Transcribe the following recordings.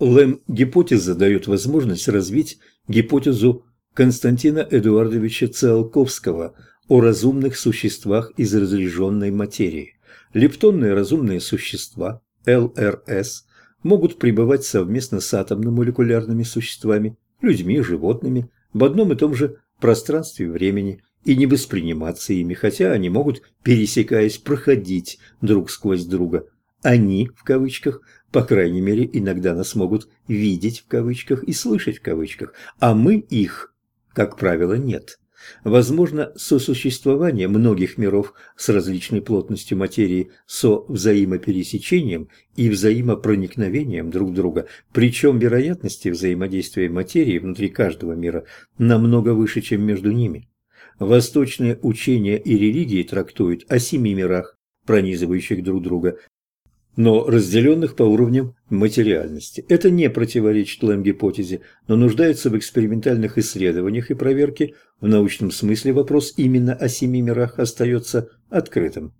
Лэм-гипотеза дает возможность развить гипотезу Константина Эдуардовича Циолковского о разумных существах из разряженной материи. Лептонные разумные существа, ЛРС, могут пребывать совместно с атомно-молекулярными существами, людьми, животными, в одном и том же пространстве времени и не восприниматься ими, хотя они могут, пересекаясь, проходить друг сквозь друга. Они, в кавычках, по крайней мере, иногда нас могут видеть, в кавычках, и слышать, в кавычках, а мы их, как правило, нет. Возможно сосуществование многих миров с различной плотностью материи со взаимопересечением и взаимопроникновением друг друга, причем вероятности взаимодействия материи внутри каждого мира намного выше, чем между ними. Восточные учения и религии трактуют о семи мирах, пронизывающих друг друга, но разделенных по уровням материальности. Это не противоречит Лэм-гипотезе, но нуждается в экспериментальных исследованиях и проверке. В научном смысле вопрос именно о семи мирах остается открытым.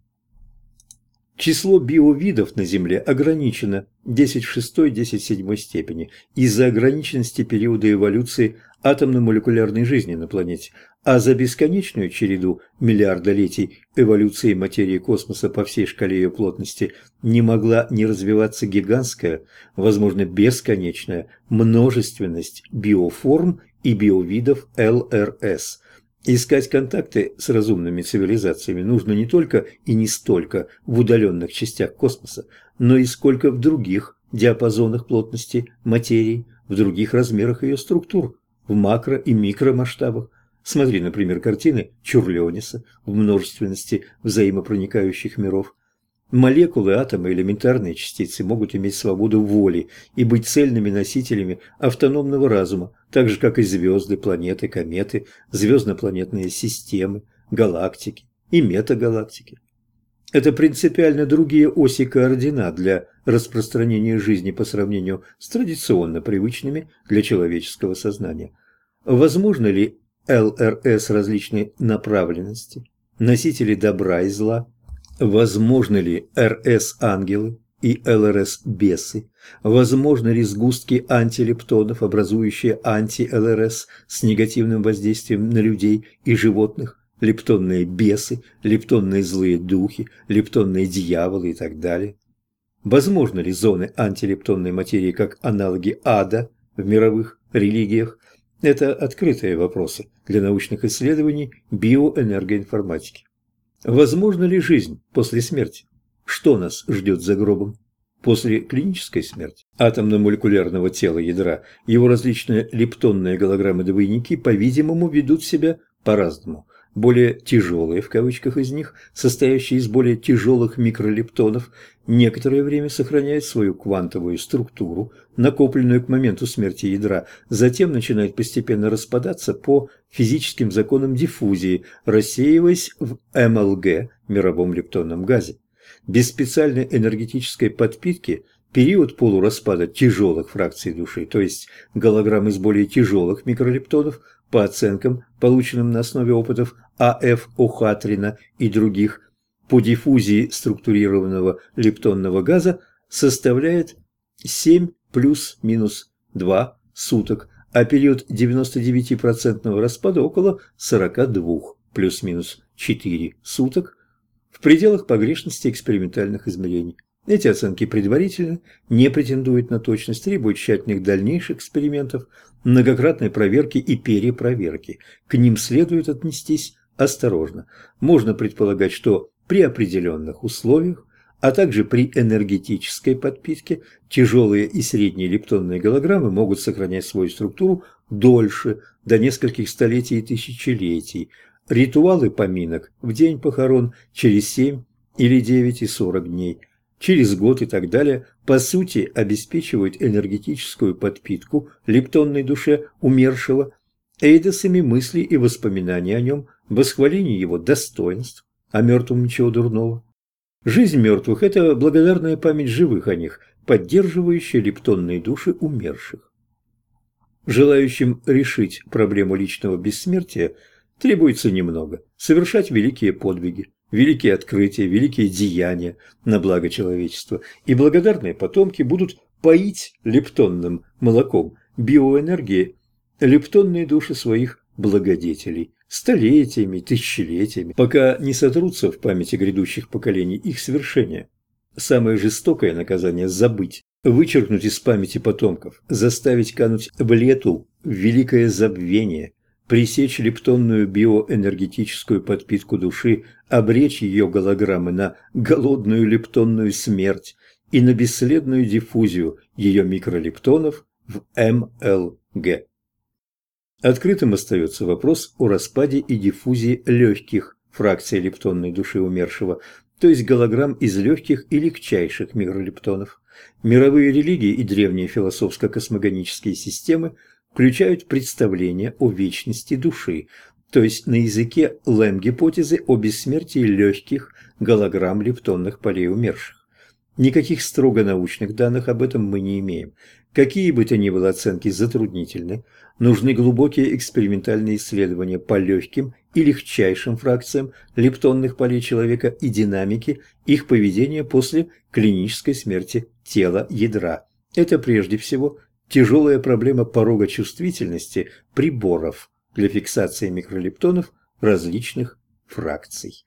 Число биовидов на Земле ограничено 10 в 6, 10 в 7 степени из-за ограниченности периода эволюции атомно-молекулярной жизни на планете, а за бесконечную череду миллиардолетий эволюции материи космоса по всей шкале ее плотности не могла не развиваться гигантская, возможно, бесконечная множественность биоформ и биовидов ЛРС. Искать контакты с разумными цивилизациями нужно не только и не столько в удаленных частях космоса, но и сколько в других диапазонах плотности материи, в других размерах ее структур, в макро- и микромасштабах, Смотри, например, картины Чурлениса в множественности взаимопроникающих миров. Молекулы, атомы, элементарные частицы могут иметь свободу воли и быть цельными носителями автономного разума, так же, как и звезды, планеты, кометы, звездно-планетные системы, галактики и метагалактики. Это принципиально другие оси координат для распространения жизни по сравнению с традиционно привычными для человеческого сознания. Возможно ли ЛРС различной направленности, носители добра и зла, возможны ли РС-ангелы и ЛРС-бесы, возможны ли сгустки антилептонов, образующие анти-ЛРС с негативным воздействием на людей и животных, лептонные бесы, лептонные злые духи, лептонные дьяволы и так далее. Возможно ли зоны антилептонной материи как аналоги ада в мировых религиях, это открытые вопросы для научных исследований биоэнергоинформатики. Возможно ли жизнь после смерти? Что нас ждет за гробом? После клинической смерти атомно-молекулярного тела ядра его различные лептонные голограммы-двойники, по-видимому, ведут себя по-разному более тяжелые в кавычках из них, состоящие из более тяжелых микролептонов, некоторое время сохраняют свою квантовую структуру, накопленную к моменту смерти ядра, затем начинают постепенно распадаться по физическим законам диффузии, рассеиваясь в МЛГ, мировом лептонном газе. Без специальной энергетической подпитки период полураспада тяжелых фракций души, то есть голограмм из более тяжелых микролептонов, по оценкам, полученным на основе опытов А.Ф. Охатрина и других, по диффузии структурированного лептонного газа составляет 7 плюс-минус 2 суток, а период 99% распада около 42 плюс-минус 4 суток в пределах погрешности экспериментальных измерений. Эти оценки предварительны, не претендуют на точность, требуют тщательных дальнейших экспериментов, многократной проверки и перепроверки. К ним следует отнестись осторожно. Можно предполагать, что при определенных условиях, а также при энергетической подпитке, тяжелые и средние лептонные голограммы могут сохранять свою структуру дольше, до нескольких столетий и тысячелетий. Ритуалы поминок в день похорон через 7 или 9 и 40 дней – через год и так далее, по сути обеспечивают энергетическую подпитку лептонной душе умершего, эйдосами мысли и воспоминаний о нем, восхваление его достоинств, о мертвом ничего дурного. Жизнь мертвых – это благодарная память живых о них, поддерживающая лептонные души умерших. Желающим решить проблему личного бессмертия требуется немного – совершать великие подвиги, великие открытия, великие деяния на благо человечества, и благодарные потомки будут поить лептонным молоком биоэнергии лептонные души своих благодетелей столетиями, тысячелетиями, пока не сотрутся в памяти грядущих поколений их свершения. Самое жестокое наказание – забыть, вычеркнуть из памяти потомков, заставить кануть в лету, великое забвение, пресечь лептонную биоэнергетическую подпитку души, обречь ее голограммы на голодную лептонную смерть и на бесследную диффузию ее микролептонов в МЛГ. Открытым остается вопрос о распаде и диффузии легких фракций лептонной души умершего, то есть голограмм из легких и легчайших микролептонов. Мировые религии и древние философско-космогонические системы включают представление о вечности души, то есть на языке Лэм-гипотезы о бессмертии легких голограмм лептонных полей умерших. Никаких строго научных данных об этом мы не имеем. Какие бы то ни было оценки затруднительны, нужны глубокие экспериментальные исследования по легким и легчайшим фракциям лептонных полей человека и динамики их поведения после клинической смерти тела ядра. Это прежде всего тяжелая проблема порога чувствительности приборов для фиксации микролептонов различных фракций.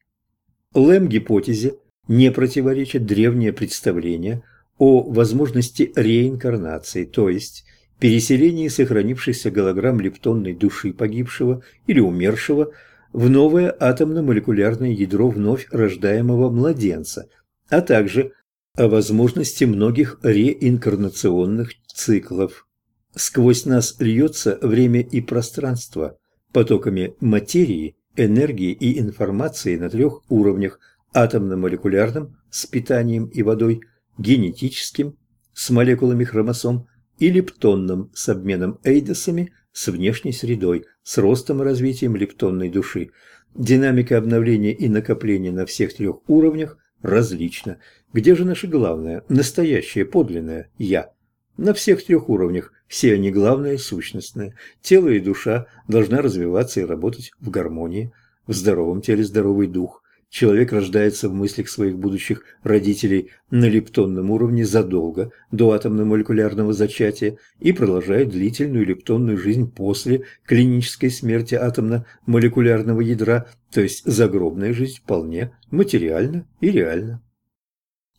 Лэм-гипотезе не противоречит древнее представление о возможности реинкарнации, то есть переселении сохранившихся голограмм лептонной души погибшего или умершего в новое атомно-молекулярное ядро вновь рождаемого младенца, а также о возможности многих реинкарнационных циклов. Сквозь нас льется время и пространство потоками материи, энергии и информации на трех уровнях – атомно-молекулярном с питанием и водой, генетическим с молекулами хромосом и лептонным с обменом эйдосами с внешней средой, с ростом и развитием лептонной души. Динамика обновления и накопления на всех трех уровнях различна. Где же наше главное, настоящее, подлинное «я»? На всех трех уровнях, все они главное, сущностное. Тело и душа должна развиваться и работать в гармонии. В здоровом теле здоровый дух. Человек рождается в мыслях своих будущих родителей на лептонном уровне задолго до атомно-молекулярного зачатия и продолжает длительную лептонную жизнь после клинической смерти атомно-молекулярного ядра, то есть загробная жизнь вполне материальна и реальна.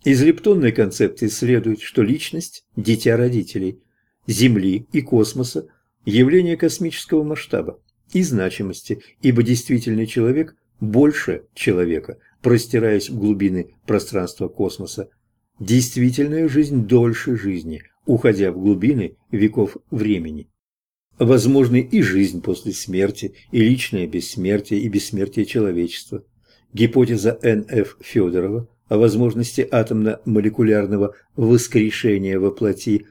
Из лептонной концепции следует, что личность – дитя родителей, Земли и космоса – явление космического масштаба и значимости, ибо действительный человек – больше человека, простираясь в глубины пространства космоса. Действительная жизнь дольше жизни, уходя в глубины веков времени. Возможны и жизнь после смерти, и личное бессмертие, и бессмертие человечества. Гипотеза Н.Ф. Федорова о возможности атомно-молекулярного воскрешения во плоти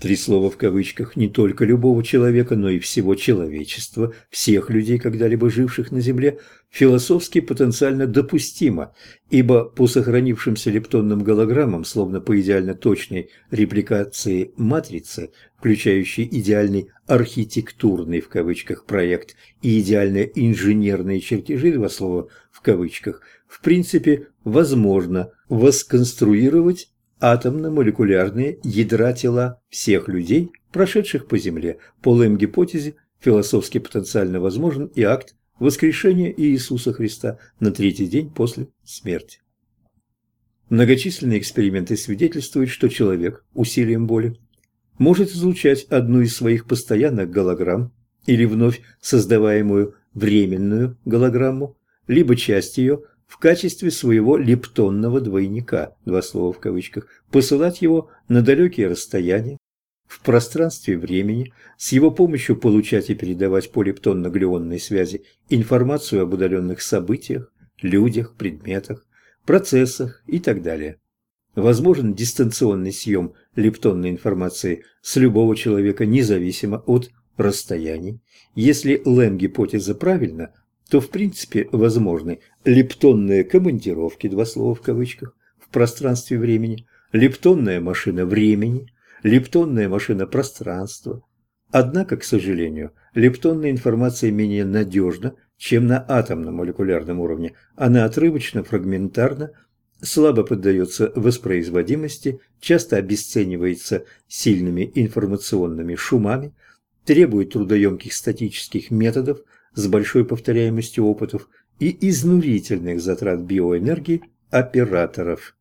Три слова в кавычках. Не только любого человека, но и всего человечества, всех людей, когда-либо живших на Земле, философски потенциально допустимо, ибо по сохранившимся лептонным голограммам, словно по идеально точной репликации матрицы, включающей идеальный архитектурный в кавычках проект и идеальные инженерные чертежи, два слова в кавычках, в принципе, возможно восконструировать атомно-молекулярные ядра тела всех людей, прошедших по Земле. По Лэм-гипотезе философски потенциально возможен и акт воскрешения Иисуса Христа на третий день после смерти. Многочисленные эксперименты свидетельствуют, что человек усилием боли может излучать одну из своих постоянных голограмм или вновь создаваемую временную голограмму, либо часть ее – в качестве своего лептонного двойника, два слова в кавычках, посылать его на далекие расстояния, в пространстве времени, с его помощью получать и передавать по лептонно-глюонной связи информацию об удаленных событиях, людях, предметах, процессах и так далее. Возможен дистанционный съем лептонной информации с любого человека независимо от расстояний. Если Лэм-гипотеза правильна, то в принципе возможны лептонные командировки, два слова в кавычках, в пространстве времени, лептонная машина времени, лептонная машина пространства. Однако, к сожалению, лептонная информация менее надежна, чем на атомно-молекулярном уровне. Она отрывочно, фрагментарна, слабо поддается воспроизводимости, часто обесценивается сильными информационными шумами, требует трудоемких статических методов с большой повторяемостью опытов и изнурительных затрат биоэнергии операторов.